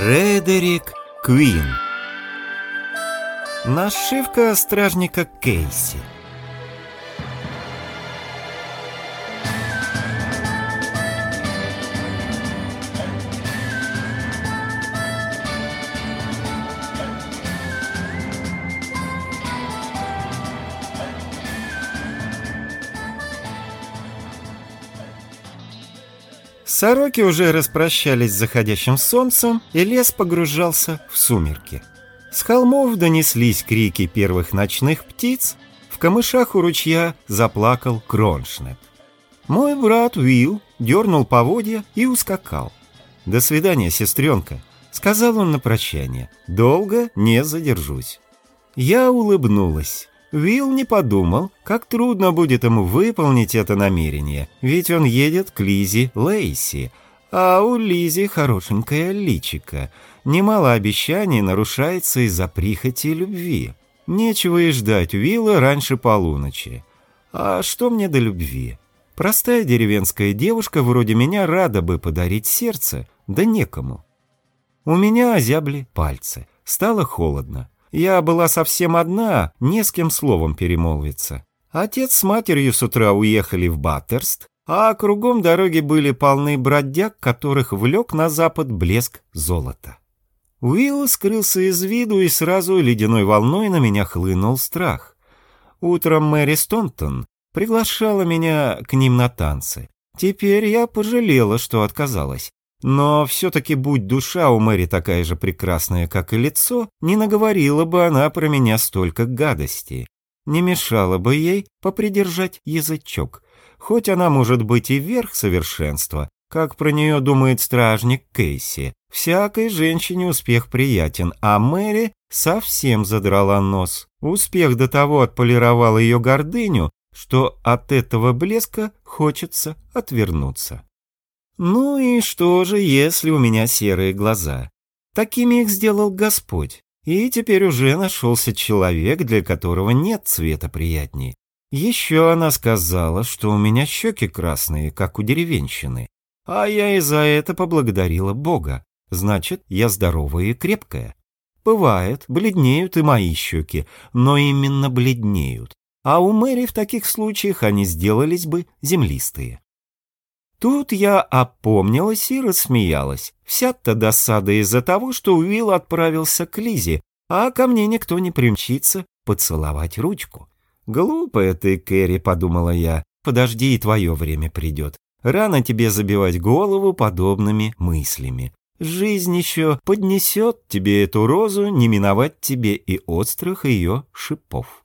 Фредерик Квин. Нашивка стражника Кейси Сороки уже распрощались с заходящим солнцем, и лес погружался в сумерки. С холмов донеслись крики первых ночных птиц, в камышах у ручья заплакал Кроншнет. Мой брат Уилл дернул поводья и ускакал. «До свидания, сестренка», — сказал он на прощание. «Долго не задержусь». Я улыбнулась. Вилл не подумал, как трудно будет ему выполнить это намерение, ведь он едет к Лизе Лейси, а у Лизи хорошенькая личика. Немало обещаний нарушается из-за прихоти любви. Нечего и ждать Вилла раньше полуночи. А что мне до любви? Простая деревенская девушка вроде меня рада бы подарить сердце, да некому. У меня озябли пальцы, стало холодно. Я была совсем одна, не с кем словом перемолвиться. Отец с матерью с утра уехали в Баттерст, а кругом дороги были полны бродяг, которых влек на запад блеск золота. Уилл скрылся из виду, и сразу ледяной волной на меня хлынул страх. Утром Мэри Стонтон приглашала меня к ним на танцы. Теперь я пожалела, что отказалась. Но все-таки будь душа у Мэри такая же прекрасная, как и лицо, не наговорила бы она про меня столько гадости. Не мешало бы ей попридержать язычок. Хоть она может быть и верх совершенства, как про нее думает стражник Кейси. Всякой женщине успех приятен, а Мэри совсем задрала нос. Успех до того отполировал ее гордыню, что от этого блеска хочется отвернуться. Ну и что же, если у меня серые глаза? Такими их сделал Господь. И теперь уже нашелся человек, для которого нет цвета приятней. Еще она сказала, что у меня щеки красные, как у деревенщины. А я и за это поблагодарила Бога. Значит, я здоровая и крепкая. Бывает, бледнеют и мои щеки, но именно бледнеют. А у Мэри в таких случаях они сделались бы землистые. Тут я опомнилась и рассмеялась. Вся-то досада из-за того, что Уилл отправился к Лизе, а ко мне никто не примчится поцеловать ручку. «Глупая ты, Кэрри», — подумала я, — «подожди, и твое время придет. Рано тебе забивать голову подобными мыслями. Жизнь еще поднесет тебе эту розу, не миновать тебе и острых ее шипов».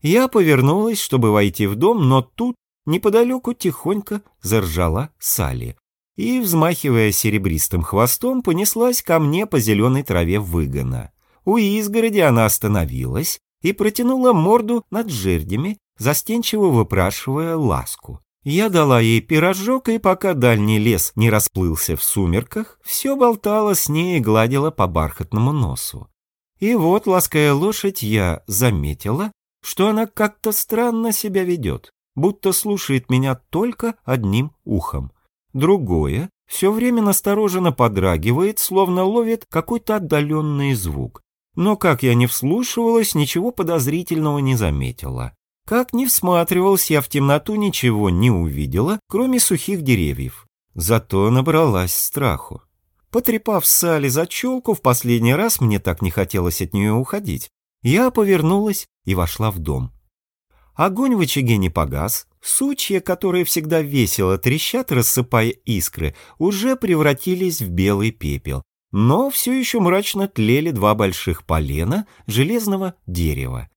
Я повернулась, чтобы войти в дом, но тут Неподалеку тихонько заржала Салли и, взмахивая серебристым хвостом, понеслась ко мне по зеленой траве выгона. У изгороди она остановилась и протянула морду над жердями, застенчиво выпрашивая ласку. Я дала ей пирожок, и пока дальний лес не расплылся в сумерках, все болтала с ней и гладила по бархатному носу. И вот, лаская лошадь, я заметила, что она как-то странно себя ведет будто слушает меня только одним ухом. Другое все время настороженно подрагивает, словно ловит какой-то отдаленный звук. Но как я не вслушивалась, ничего подозрительного не заметила. Как не всматривался я в темноту, ничего не увидела, кроме сухих деревьев. Зато набралась страху. Потрепав Салли за челку, в последний раз мне так не хотелось от нее уходить. Я повернулась и вошла в дом. Огонь в очаге не погас, сучья, которые всегда весело трещат, рассыпая искры, уже превратились в белый пепел. Но все еще мрачно тлели два больших полена железного дерева.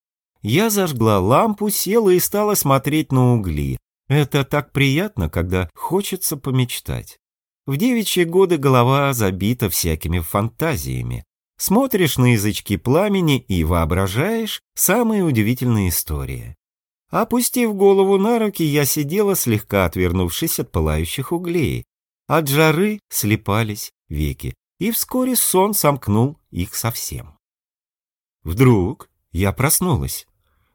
Я зажгла лампу, села и стала смотреть на угли. Это так приятно, когда хочется помечтать. В девичьи годы голова забита всякими фантазиями. Смотришь на язычки пламени и воображаешь самые удивительные истории. Опустив голову на руки, я сидела, слегка отвернувшись от пылающих углей. От жары слепались веки, и вскоре сон сомкнул их совсем. Вдруг я проснулась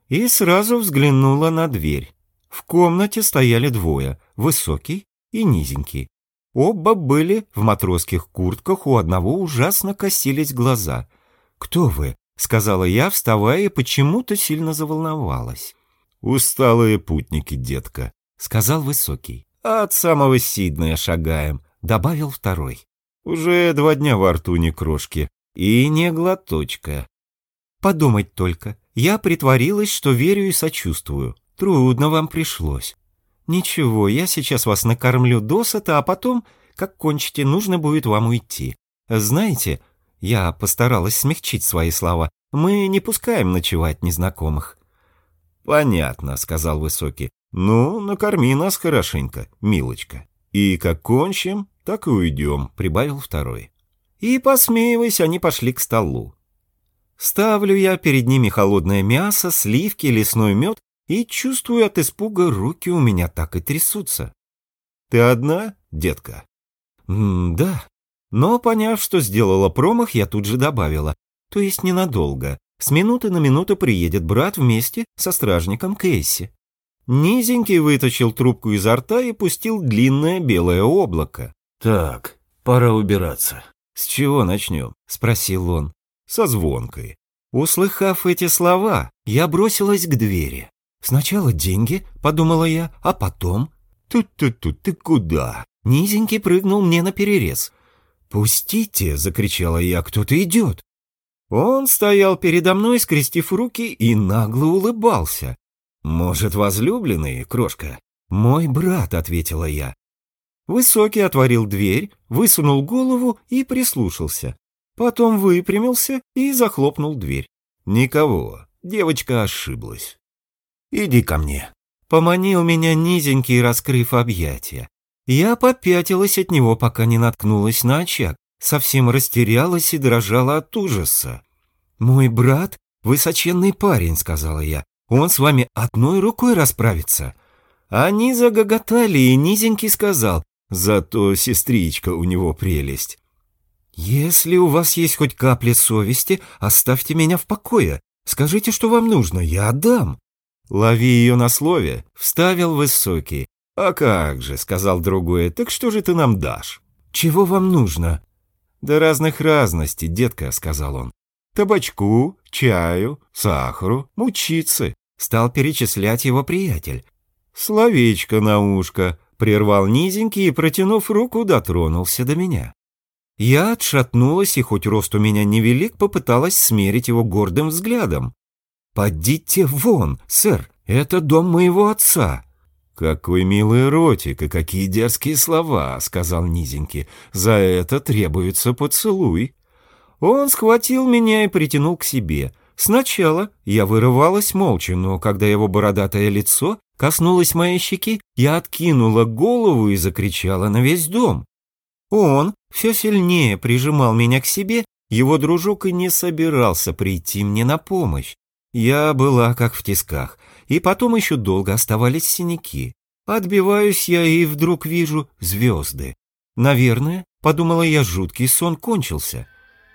и сразу взглянула на дверь. В комнате стояли двое, высокий и низенький. Оба были в матросских куртках, у одного ужасно косились глаза. «Кто вы?» — сказала я, вставая, и почему-то сильно заволновалась. «Усталые путники, детка», — сказал высокий. «От самого Сиднея шагаем», — добавил второй. «Уже два дня во рту не крошки, и не глоточка». «Подумать только, я притворилась, что верю и сочувствую. Трудно вам пришлось. Ничего, я сейчас вас накормлю досыта, а потом, как кончите, нужно будет вам уйти. Знаете, я постаралась смягчить свои слова. Мы не пускаем ночевать незнакомых. Понятно, сказал Высокий. Ну, накорми нас хорошенько, милочка. И как кончим, так и уйдем, прибавил второй. И, посмеиваясь, они пошли к столу. Ставлю я перед ними холодное мясо, сливки, лесной мед и чувствую от испуга, руки у меня так и трясутся. «Ты одна, детка?» «Да». Но, поняв, что сделала промах, я тут же добавила. То есть ненадолго. С минуты на минуту приедет брат вместе со стражником Кейси. Низенький вытащил трубку изо рта и пустил длинное белое облако. «Так, пора убираться». «С чего начнем?» — спросил он. «Со звонкой». Услыхав эти слова, я бросилась к двери. Сначала деньги, подумала я, а потом... Тут-тут-тут, ты куда? Низенький прыгнул мне на перерез. «Пустите!» — закричала я, — «кто-то идет!» Он стоял передо мной, скрестив руки, и нагло улыбался. «Может, возлюбленный, крошка?» «Мой брат», — ответила я. Высокий отворил дверь, высунул голову и прислушался. Потом выпрямился и захлопнул дверь. Никого, девочка ошиблась. «Иди ко мне». Поманил меня низенький, раскрыв объятия. Я попятилась от него, пока не наткнулась на очаг, совсем растерялась и дрожала от ужаса. «Мой брат — высоченный парень», — сказала я. «Он с вами одной рукой расправится». Они загоготали, и низенький сказал, «Зато сестричка у него прелесть». «Если у вас есть хоть капля совести, оставьте меня в покое. Скажите, что вам нужно, я отдам». «Лови ее на слове», — вставил высокий. «А как же», — сказал другой, — «так что же ты нам дашь?» «Чего вам нужно?» «Да разных разностей, детка», — сказал он. «Табачку, чаю, сахару, мучицы», — стал перечислять его приятель. «Словечко на ушко», — прервал низенький и, протянув руку, дотронулся до меня. Я отшатнулась и, хоть рост у меня невелик, попыталась смерить его гордым взглядом. «Подите вон, сэр, это дом моего отца». «Какой милый ротик и какие дерзкие слова», — сказал низенький. «За это требуется поцелуй». Он схватил меня и притянул к себе. Сначала я вырывалась молча, но когда его бородатое лицо коснулось моей щеки, я откинула голову и закричала на весь дом. Он все сильнее прижимал меня к себе, его дружок и не собирался прийти мне на помощь. Я была как в тисках, и потом еще долго оставались синяки. Отбиваюсь я и вдруг вижу звезды. Наверное, подумала я, жуткий сон кончился.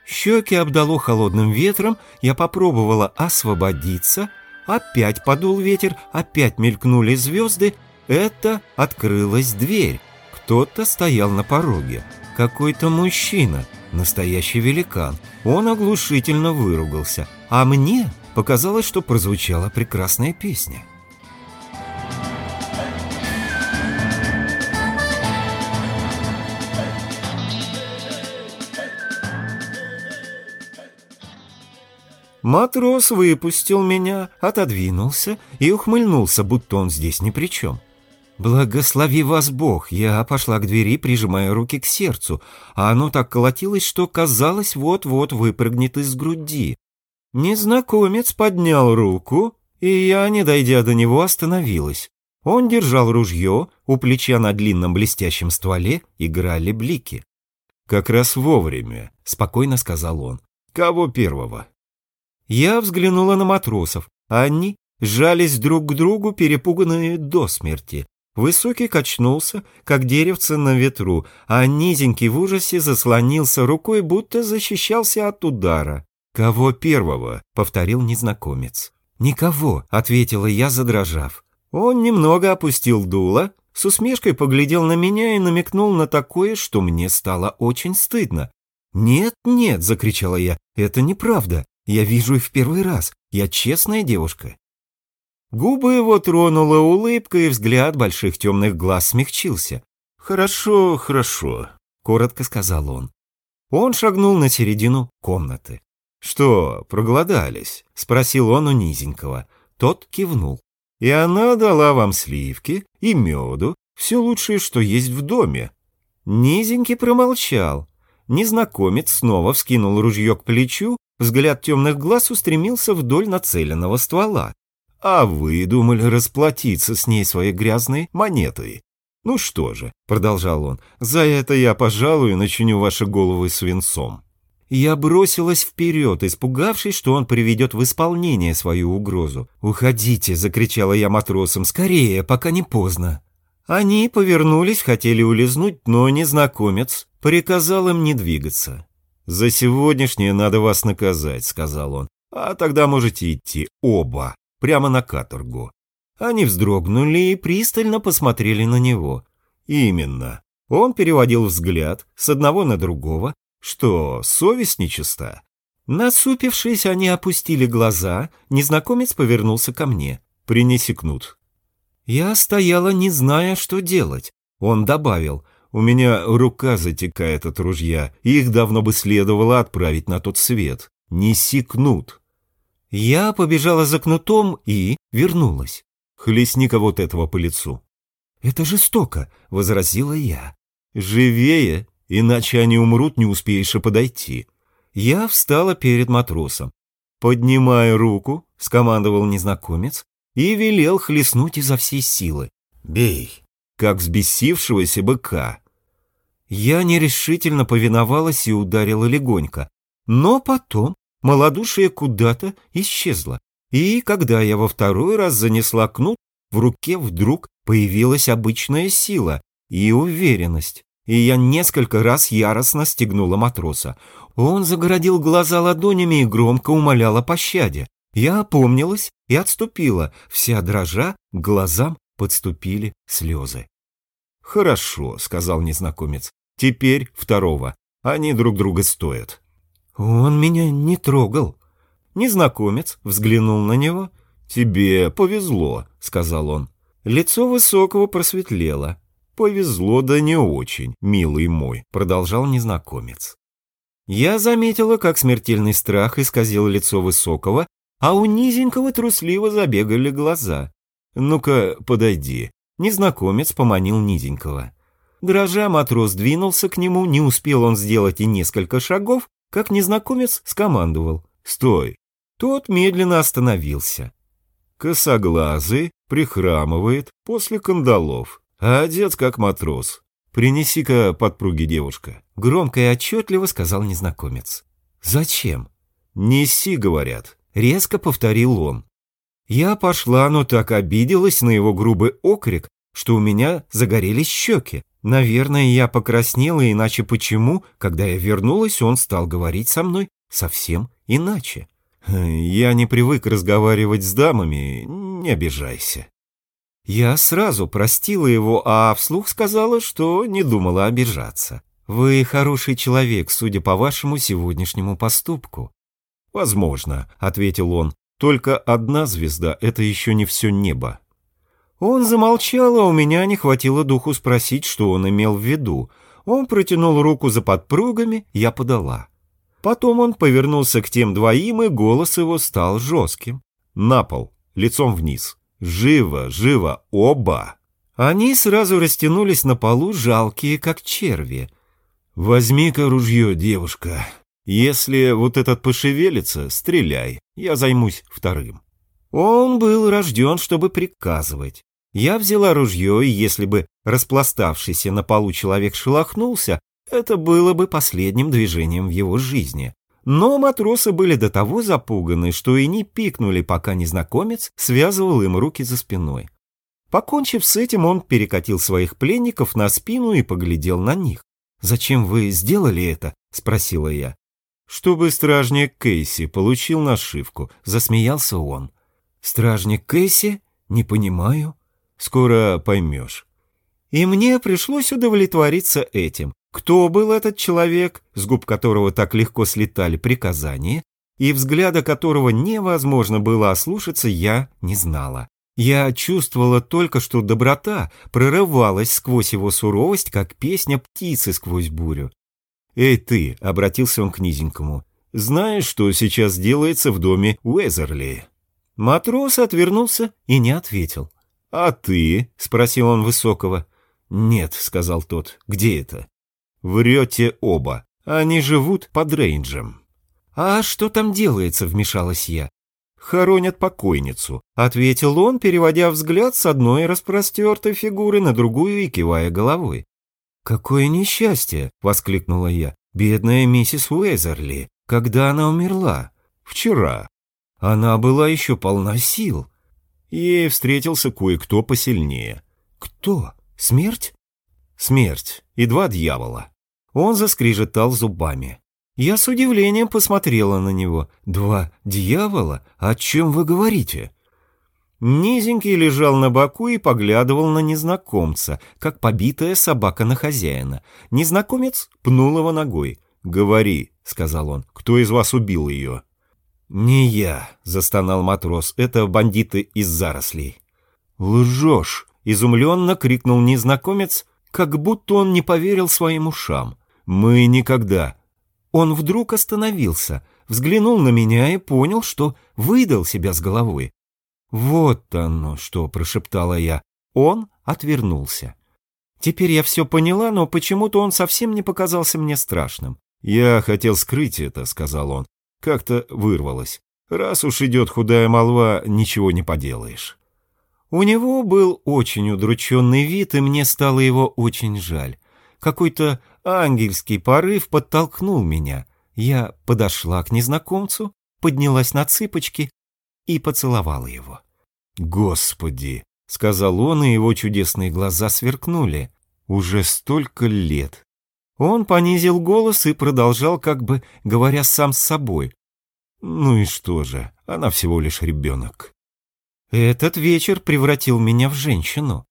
Щеки обдало холодным ветром, я попробовала освободиться, опять подул ветер, опять мелькнули звезды, это открылась дверь. Кто-то стоял на пороге. Какой-то мужчина, настоящий великан. Он оглушительно выругался, а мне показалось, что прозвучала прекрасная песня. Матрос выпустил меня, отодвинулся и ухмыльнулся, будто он здесь ни при чем. «Благослови вас Бог!» Я пошла к двери, прижимая руки к сердцу, а оно так колотилось, что казалось, вот-вот выпрыгнет из груди. Незнакомец поднял руку, и я, не дойдя до него, остановилась. Он держал ружье, у плеча на длинном блестящем стволе играли блики. «Как раз вовремя», — спокойно сказал он. «Кого первого?» Я взглянула на матросов. Они сжались друг к другу, перепуганные до смерти. Высокий качнулся, как деревце на ветру, а низенький в ужасе заслонился рукой, будто защищался от удара. «Кого первого?» — повторил незнакомец. «Никого», — ответила я, задрожав. Он немного опустил дуло, с усмешкой поглядел на меня и намекнул на такое, что мне стало очень стыдно. «Нет, нет!» — закричала я. «Это неправда. Я вижу их в первый раз. Я честная девушка». Губы его тронула улыбка, и взгляд больших темных глаз смягчился. «Хорошо, хорошо», — коротко сказал он. Он шагнул на середину комнаты. «Что, проголодались?» — спросил он у низенького. Тот кивнул. «И она дала вам сливки и меду, все лучшее, что есть в доме». Низенький промолчал. Незнакомец снова вскинул ружье к плечу, взгляд темных глаз устремился вдоль нацеленного ствола. «А вы думали расплатиться с ней своей грязной монетой?» «Ну что же», — продолжал он, — «за это я, пожалуй, начиню ваши головы свинцом». Я бросилась вперед, испугавшись, что он приведет в исполнение свою угрозу. «Уходите!» — закричала я матросам. «Скорее, пока не поздно!» Они повернулись, хотели улизнуть, но незнакомец приказал им не двигаться. «За сегодняшнее надо вас наказать», — сказал он. «А тогда можете идти оба, прямо на каторгу». Они вздрогнули и пристально посмотрели на него. «Именно». Он переводил взгляд с одного на другого, что, совесть нечиста? Насупившись, они опустили глаза, незнакомец повернулся ко мне. «Принеси кнут». Я стояла, не зная, что делать. Он добавил, «У меня рука затекает от ружья, их давно бы следовало отправить на тот свет. Неси кнут». Я побежала за кнутом и вернулась. Хлестни-ка вот этого по лицу. «Это жестоко», — возразила я. «Живее!» Иначе они умрут, не успеешь и подойти. Я встала перед матросом. «Поднимай руку», — скомандовал незнакомец, и велел хлестнуть изо всей силы. «Бей!» как взбесившегося быка. Я нерешительно повиновалась и ударила легонько, но потом малодушие куда-то исчезло, и когда я во второй раз занесла кнут, в руке вдруг появилась обычная сила и уверенность и я несколько раз яростно стегнула матроса. Он загородил глаза ладонями и громко умолял о пощаде. Я опомнилась и отступила, вся дрожа, к глазам подступили слезы. «Хорошо», — сказал незнакомец, — «теперь второго. Они друг друга стоят». Он меня не трогал. Незнакомец взглянул на него. «Тебе повезло», — сказал он. Лицо высокого просветлело. «Повезло, да не очень, милый мой», — продолжал незнакомец. Я заметила, как смертельный страх исказил лицо высокого, а у низенького трусливо забегали глаза. «Ну-ка, подойди». Незнакомец поманил низенького. Дрожа, матрос двинулся к нему, не успел он сделать и несколько шагов, как незнакомец скомандовал. «Стой!» Тот медленно остановился. Косоглазый, прихрамывает после кандалов одет как матрос. Принеси-ка подпруги, девушка. Громко и отчетливо сказал незнакомец. Зачем? Неси, говорят. Резко повторил он. Я пошла, но так обиделась на его грубый окрик, что у меня загорелись щеки. Наверное, я покраснела, иначе почему, когда я вернулась, он стал говорить со мной совсем иначе. Я не привык разговаривать с дамами, не обижайся. Я сразу простила его, а вслух сказала, что не думала обижаться. «Вы хороший человек, судя по вашему сегодняшнему поступку». «Возможно», — ответил он, — «только одна звезда — это еще не все небо». Он замолчал, а у меня не хватило духу спросить, что он имел в виду. Он протянул руку за подпругами, я подала. Потом он повернулся к тем двоим, и голос его стал жестким. «На пол, лицом вниз». Живо, живо, оба!» Они сразу растянулись на полу, жалкие, как черви. «Возьми-ка ружье, девушка. Если вот этот пошевелится, стреляй. Я займусь вторым». Он был рожден, чтобы приказывать. Я взяла ружье, и если бы распластавшийся на полу человек шелохнулся, это было бы последним движением в его жизни. Но матросы были до того запуганы, что и не пикнули, пока незнакомец связывал им руки за спиной. Покончив с этим, он перекатил своих пленников на спину и поглядел на них. «Зачем вы сделали это?» — спросила я. «Чтобы стражник Кейси получил нашивку», — засмеялся он. «Стражник Кейси? Не понимаю». «Скоро поймешь». И мне пришлось удовлетвориться этим. Кто был этот человек, с губ которого так легко слетали приказания, и взгляда которого невозможно было ослушаться, я не знала. Я чувствовала только, что доброта прорывалась сквозь его суровость, как песня птицы сквозь бурю. «Эй ты!» — обратился он к низенькому. «Знаешь, что сейчас делается в доме Уэзерли?» Матрос отвернулся и не ответил. «А ты?» — спросил он высокого. «Нет», — сказал тот. «Где это?» «Врете оба. Они живут под рейнджем». «А что там делается?» — вмешалась я. «Хоронят покойницу», — ответил он, переводя взгляд с одной распростертой фигуры на другую и кивая головой. «Какое несчастье!» — воскликнула я. «Бедная миссис Уэзерли! Когда она умерла?» «Вчера. Она была еще полна сил. Ей встретился кое-кто посильнее». «Кто? Смерть?» «Смерть и два дьявола». Он заскрежетал зубами. Я с удивлением посмотрела на него. «Два дьявола? О чем вы говорите?» Низенький лежал на боку и поглядывал на незнакомца, как побитая собака на хозяина. Незнакомец пнул его ногой. «Говори», — сказал он, — «кто из вас убил ее?» «Не я», — застонал матрос, — «это бандиты из зарослей». «Лжешь», — изумленно крикнул незнакомец, как будто он не поверил своим ушам. «Мы никогда, он вдруг остановился, взглянул на меня и понял, что выдал себя с головой. «Вот оно что!» — прошептала я. Он отвернулся. Теперь я все поняла, но почему-то он совсем не показался мне страшным. «Я хотел скрыть это», — сказал он. Как-то вырвалось. «Раз уж идет худая молва, ничего не поделаешь». У него был очень удрученный вид, и мне стало его очень жаль. Какой-то Ангельский порыв подтолкнул меня. Я подошла к незнакомцу, поднялась на цыпочки и поцеловала его. «Господи!» — сказал он, и его чудесные глаза сверкнули. «Уже столько лет!» Он понизил голос и продолжал, как бы говоря сам с собой. «Ну и что же, она всего лишь ребенок». «Этот вечер превратил меня в женщину».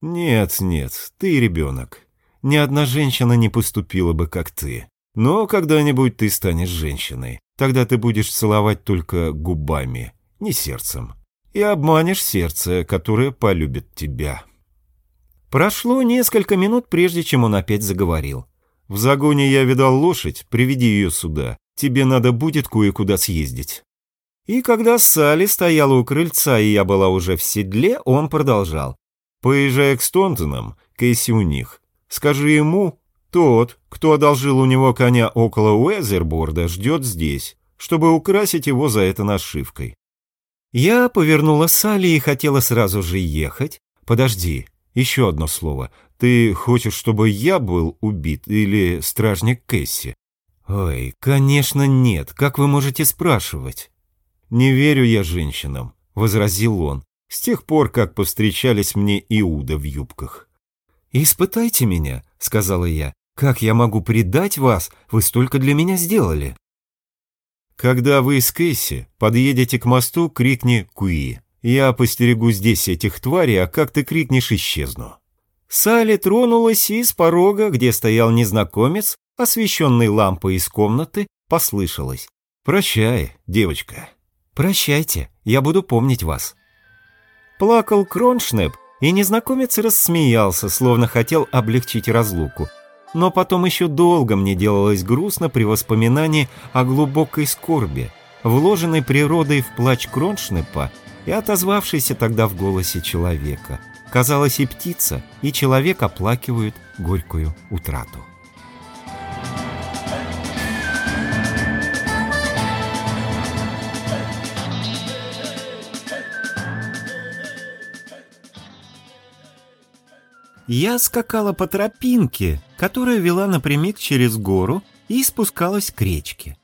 «Нет, нет, ты ребенок ни одна женщина не поступила бы, как ты. Но когда-нибудь ты станешь женщиной. Тогда ты будешь целовать только губами, не сердцем. И обманешь сердце, которое полюбит тебя. Прошло несколько минут, прежде чем он опять заговорил. «В загоне я видал лошадь, приведи ее сюда. Тебе надо будет кое-куда съездить». И когда Салли стояла у крыльца, и я была уже в седле, он продолжал. «Поезжай к Стонтонам, Кейси у них. Скажи ему, тот, кто одолжил у него коня около Уэзерборда, ждет здесь, чтобы украсить его за это нашивкой. Я повернула Салли и хотела сразу же ехать. Подожди, еще одно слово. Ты хочешь, чтобы я был убит или стражник Кэсси? Ой, конечно нет, как вы можете спрашивать? Не верю я женщинам, возразил он, с тех пор, как повстречались мне Иуда в юбках. «Испытайте меня», — сказала я. «Как я могу предать вас? Вы столько для меня сделали». «Когда вы из Кэсси подъедете к мосту, крикни «Куи». Я постерегу здесь этих тварей, а как ты крикнешь, исчезну». Салли тронулась, и с порога, где стоял незнакомец, освещенный лампой из комнаты, послышалось. «Прощай, девочка». «Прощайте, я буду помнить вас». Плакал Кроншнеп, и незнакомец рассмеялся, словно хотел облегчить разлуку. Но потом еще долго мне делалось грустно при воспоминании о глубокой скорби, вложенной природой в плач Кроншнепа и отозвавшейся тогда в голосе человека. Казалось, и птица, и человек оплакивают горькую утрату. Я скакала по тропинке, которая вела напрямик через гору и спускалась к речке.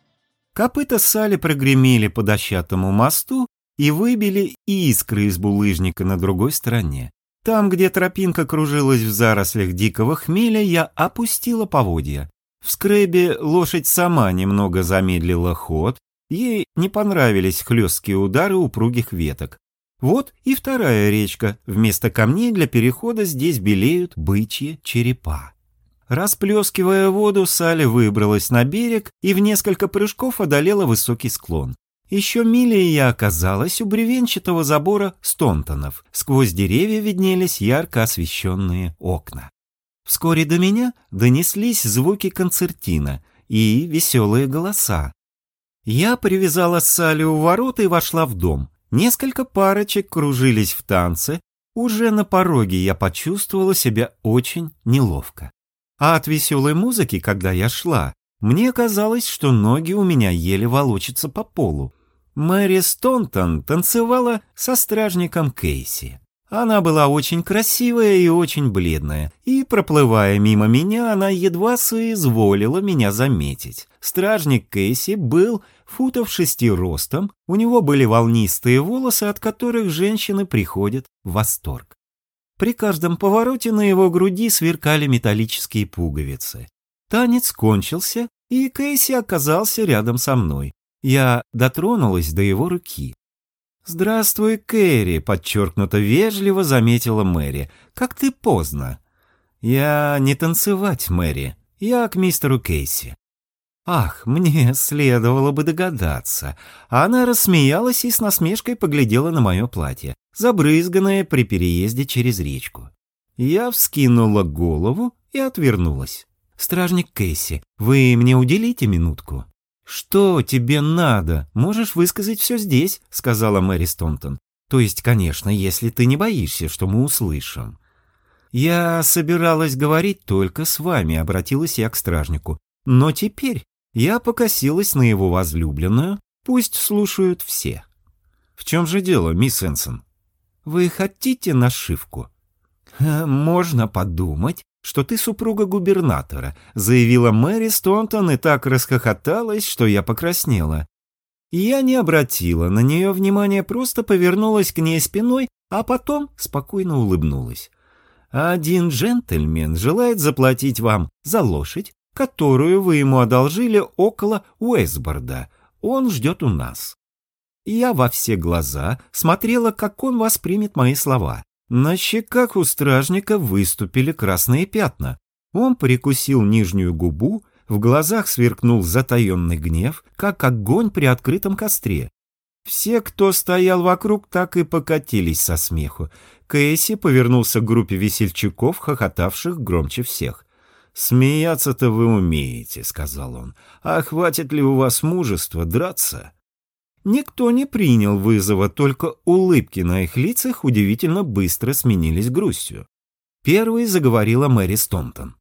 Копыта Сали прогремели по дощатому мосту и выбили искры из булыжника на другой стороне. Там, где тропинка кружилась в зарослях дикого хмеля, я опустила поводья. В скребе лошадь сама немного замедлила ход, ей не понравились хлесткие удары упругих веток. Вот и вторая речка. Вместо камней для перехода здесь белеют бычьи черепа. Расплескивая воду, Салли выбралась на берег и в несколько прыжков одолела высокий склон. Еще милее я оказалась у бревенчатого забора Стонтонов. Сквозь деревья виднелись ярко освещенные окна. Вскоре до меня донеслись звуки концертина и веселые голоса. Я привязала Салли у ворот и вошла в дом. Несколько парочек кружились в танце. Уже на пороге я почувствовала себя очень неловко. А от веселой музыки, когда я шла, мне казалось, что ноги у меня еле волочатся по полу. Мэри Стонтон танцевала со стражником Кейси. Она была очень красивая и очень бледная, и, проплывая мимо меня, она едва соизволила меня заметить. Стражник Кейси был футов шести ростом, у него были волнистые волосы, от которых женщины приходят в восторг. При каждом повороте на его груди сверкали металлические пуговицы. Танец кончился, и Кейси оказался рядом со мной. Я дотронулась до его руки. «Здравствуй, Кэрри», — подчеркнуто вежливо заметила Мэри. «Как ты поздно». «Я не танцевать, Мэри. Я к мистеру Кейси». Ах, мне следовало бы догадаться. Она рассмеялась и с насмешкой поглядела на мое платье, забрызганное при переезде через речку. Я вскинула голову и отвернулась. «Стражник Кэсси, вы мне уделите минутку?» «Что тебе надо? Можешь высказать все здесь», — сказала Мэри Стонтон. «То есть, конечно, если ты не боишься, что мы услышим». «Я собиралась говорить только с вами», — обратилась я к стражнику. «Но теперь я покосилась на его возлюбленную, пусть слушают все. «В чем же дело, мисс Энсон?» «Вы хотите нашивку?» «Э, «Можно подумать, что ты супруга губернатора», заявила Мэри Стонтон и так расхохоталась, что я покраснела. Я не обратила на нее внимания, просто повернулась к ней спиной, а потом спокойно улыбнулась. «Один джентльмен желает заплатить вам за лошадь, которую вы ему одолжили около Уэсборда. Он ждет у нас. Я во все глаза смотрела, как он воспримет мои слова. На щеках у стражника выступили красные пятна. Он прикусил нижнюю губу, в глазах сверкнул затаенный гнев, как огонь при открытом костре. Все, кто стоял вокруг, так и покатились со смеху. Кэсси повернулся к группе весельчаков, хохотавших громче всех. «Смеяться-то вы умеете», — сказал он. «А хватит ли у вас мужества драться?» Никто не принял вызова, только улыбки на их лицах удивительно быстро сменились грустью. Первой заговорила Мэри Стонтон.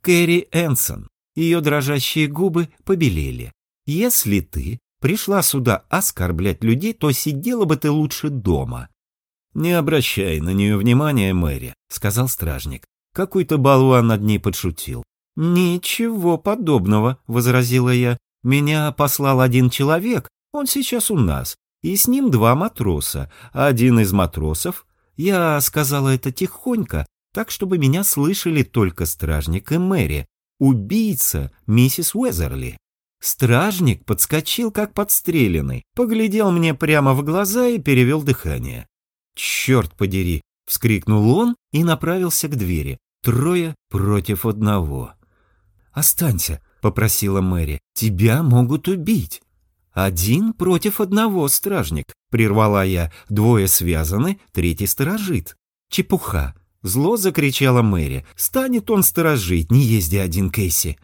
«Кэрри Энсон, ее дрожащие губы побелели. Если ты пришла сюда оскорблять людей, то сидела бы ты лучше дома». «Не обращай на нее внимания, Мэри», — сказал стражник. Какой-то болван над ней подшутил. «Ничего подобного», — возразила я. «Меня послал один человек, он сейчас у нас, и с ним два матроса. Один из матросов...» Я сказала это тихонько, так, чтобы меня слышали только стражник и Мэри. Убийца, миссис Уэзерли. Стражник подскочил, как подстреленный, поглядел мне прямо в глаза и перевел дыхание. «Черт подери!» — вскрикнул он и направился к двери. Трое против одного. «Останься», — попросила Мэри, — «тебя могут убить». «Один против одного, стражник», — прервала я. «Двое связаны, третий сторожит». «Чепуха!» — зло закричала Мэри. «Станет он сторожить, не езди один, Кейси».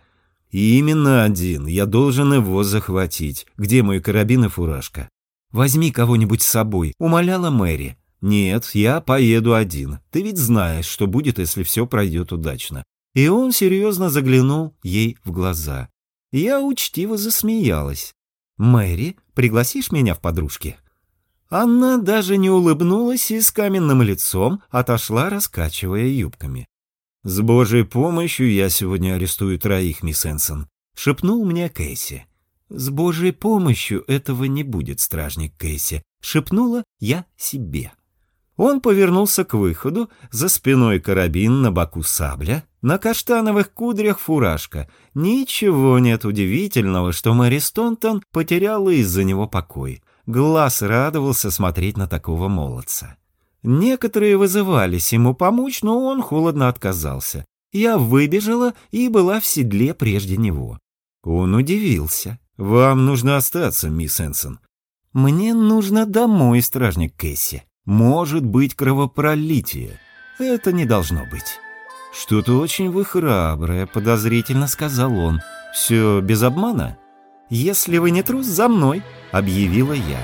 «Именно один. Я должен его захватить. Где мой карабин и фуражка?» «Возьми кого-нибудь с собой», — умоляла Мэри. «Нет, я поеду один. Ты ведь знаешь, что будет, если все пройдет удачно». И он серьезно заглянул ей в глаза. Я учтиво засмеялась. «Мэри, пригласишь меня в подружки?» Она даже не улыбнулась и с каменным лицом отошла, раскачивая юбками. «С Божьей помощью я сегодня арестую троих, мисс Энсон», — шепнул мне Кэсси. «С Божьей помощью этого не будет, стражник Кэсси», — шепнула я себе. Он повернулся к выходу, за спиной карабин, на боку сабля, на каштановых кудрях фуражка. Ничего нет удивительного, что Мэри Стонтон потеряла из-за него покой. глаз радовался смотреть на такого молодца. Некоторые вызывались ему помочь, но он холодно отказался. Я выбежала и была в седле прежде него. Он удивился. «Вам нужно остаться, мисс Энсон». «Мне нужно домой, стражник Кэсси. Может быть кровопролитие. Это не должно быть». «Что-то очень вы храброе», — подозрительно сказал он. «Все без обмана?» «Если вы не трус, за мной», — объявила я.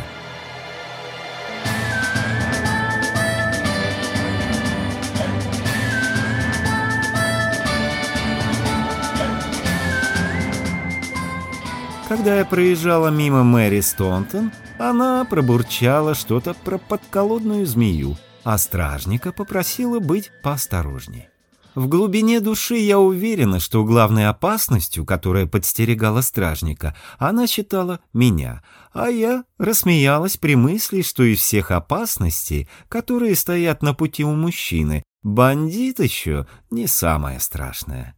Когда я проезжала мимо Мэри Стонтон, она пробурчала что-то про подколодную змею, а стражника попросила быть поосторожнее. В глубине души я уверена, что главной опасностью, которая подстерегала стражника, она считала меня, а я рассмеялась при мысли, что из всех опасностей, которые стоят на пути у мужчины, бандит еще не самое страшное.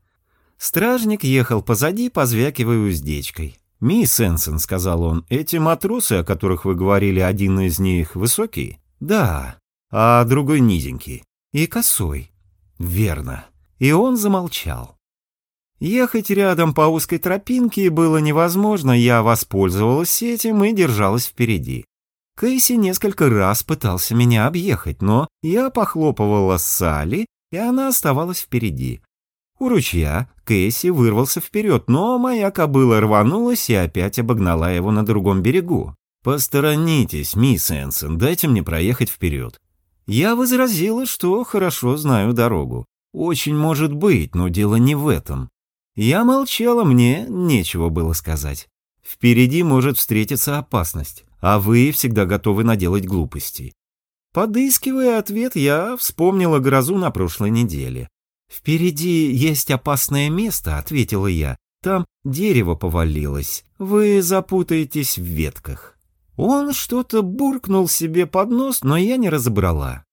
Стражник ехал позади, позвякивая уздечкой. «Мисс Энсон», — сказал он, — «эти матросы, о которых вы говорили, один из них высокий?» «Да, а другой низенький и косой». «Верно». И он замолчал. Ехать рядом по узкой тропинке было невозможно, я воспользовалась этим и держалась впереди. Кейси несколько раз пытался меня объехать, но я похлопывала Салли, и она оставалась впереди. У ручья Кэсси вырвался вперед, но моя кобыла рванулась и опять обогнала его на другом берегу. «Посторонитесь, мисс Энсон, дайте мне проехать вперед». Я возразила, что хорошо знаю дорогу. Очень может быть, но дело не в этом. Я молчала, мне нечего было сказать. Впереди может встретиться опасность, а вы всегда готовы наделать глупостей. Подыскивая ответ, я вспомнила грозу на прошлой неделе. «Впереди есть опасное место», — ответила я. «Там дерево повалилось. Вы запутаетесь в ветках». Он что-то буркнул себе под нос, но я не разобрала.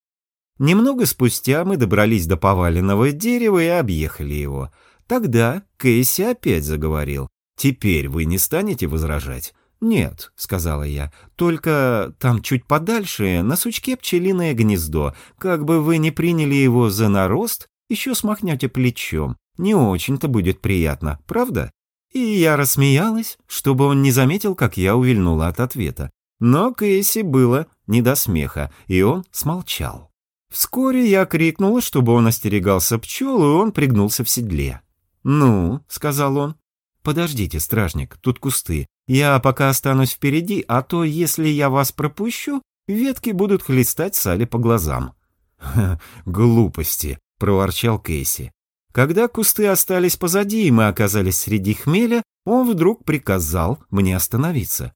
Немного спустя мы добрались до поваленного дерева и объехали его. Тогда Кэсси опять заговорил. «Теперь вы не станете возражать?» «Нет», — сказала я, — «только там чуть подальше, на сучке пчелиное гнездо. Как бы вы не приняли его за нарост, еще смахнете плечом. Не очень-то будет приятно, правда? И я рассмеялась, чтобы он не заметил, как я увильнула от ответа. Но Кэсси было не до смеха, и он смолчал. Вскоре я крикнула, чтобы он остерегался пчел, и он пригнулся в седле. «Ну», — сказал он, — «подождите, стражник, тут кусты. Я пока останусь впереди, а то, если я вас пропущу, ветки будут хлестать Салли по глазам». «Ха, глупости», — проворчал Кейси. Когда кусты остались позади, и мы оказались среди хмеля, он вдруг приказал мне остановиться.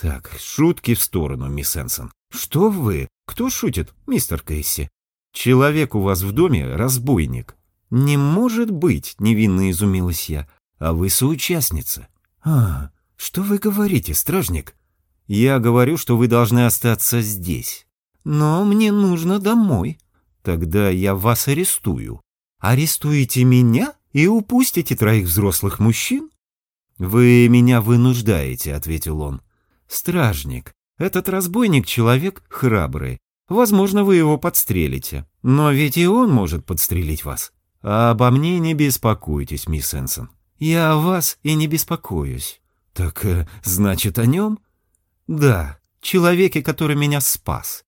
«Так, шутки в сторону, мисс Энсон. Что вы? Кто шутит, мистер Кейси? Человек у вас в доме разбойник». «Не может быть», — невинно изумилась я. «А вы соучастница». «А, что вы говорите, стражник?» «Я говорю, что вы должны остаться здесь». «Но мне нужно домой», Тогда я вас арестую. Арестуете меня и упустите троих взрослых мужчин? Вы меня вынуждаете, ответил он. Стражник, этот разбойник человек храбрый. Возможно, вы его подстрелите. Но ведь и он может подстрелить вас. А обо мне не беспокойтесь, мисс Энсон. Я о вас и не беспокоюсь. Так, э, значит, о нем? Да, человеке, который меня спас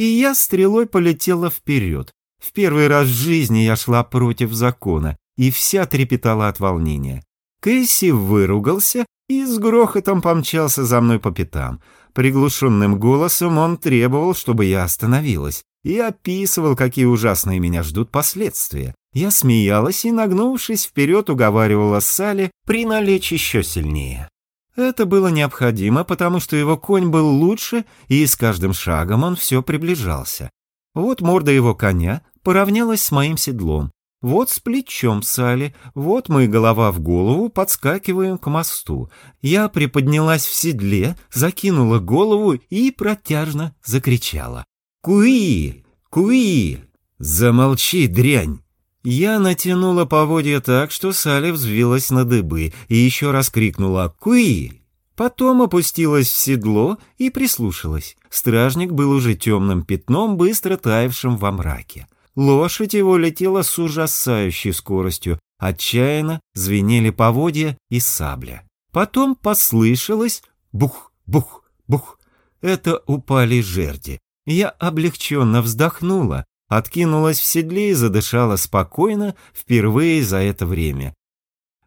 и я стрелой полетела вперед. В первый раз в жизни я шла против закона и вся трепетала от волнения. Кэсси выругался и с грохотом помчался за мной по пятам. Приглушенным голосом он требовал, чтобы я остановилась, и описывал, какие ужасные меня ждут последствия. Я смеялась и, нагнувшись вперед, уговаривала Салли приналечь еще сильнее. Это было необходимо, потому что его конь был лучше, и с каждым шагом он все приближался. Вот морда его коня поравнялась с моим седлом. Вот с плечом Сали, вот мы голова в голову подскакиваем к мосту. Я приподнялась в седле, закинула голову и протяжно закричала. «Куи! Куи!» «Замолчи, дрянь!» Я натянула поводья так, что Салли взвилась на дыбы и еще раз крикнула «Куи!». Потом опустилась в седло и прислушалась. Стражник был уже темным пятном, быстро таявшим во мраке. Лошадь его летела с ужасающей скоростью, отчаянно звенели поводья и сабля. Потом послышалось бух, бух, бух. Это упали жерди. Я облегченно вздохнула, откинулась в седле и задышала спокойно впервые за это время.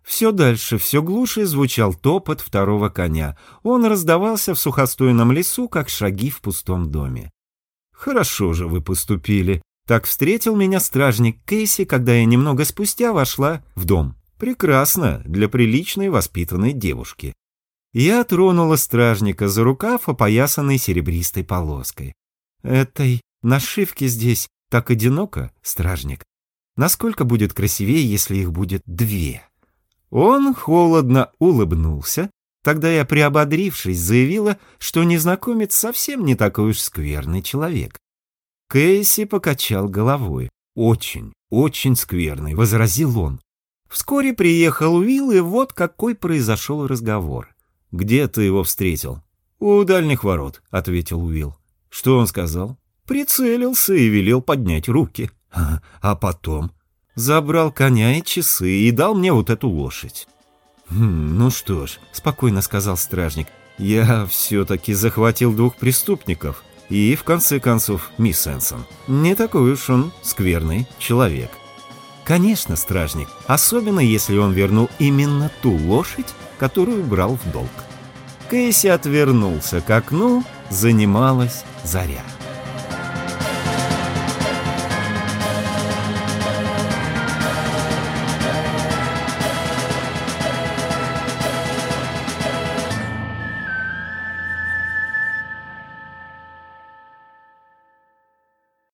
Все дальше, все глуше звучал топот второго коня. Он раздавался в сухостойном лесу, как шаги в пустом доме. «Хорошо же вы поступили», так встретил меня стражник Кейси, когда я немного спустя вошла в дом. Прекрасно для приличной воспитанной девушки. Я тронула стражника за рукав, опоясанный серебристой полоской. Этой нашивки здесь так одиноко, стражник. Насколько будет красивее, если их будет две? Он холодно улыбнулся. Тогда я, приободрившись, заявила, что незнакомец совсем не такой уж скверный человек. Кейси покачал головой. «Очень, очень скверный», — возразил он. Вскоре приехал Уилл, и вот какой произошел разговор. «Где ты его встретил?» «У дальних ворот», — ответил Уилл. «Что он сказал?» Прицелился и велел поднять руки. А, потом? Забрал коня и часы и дал мне вот эту лошадь. «Хм, «Ну что ж», — спокойно сказал стражник, — «я все-таки захватил двух преступников. И, в конце концов, мисс Энсон, не такой уж он скверный человек. Конечно, стражник, особенно если он вернул именно ту лошадь, которую брал в долг. Кейси отвернулся к окну, занималась заря.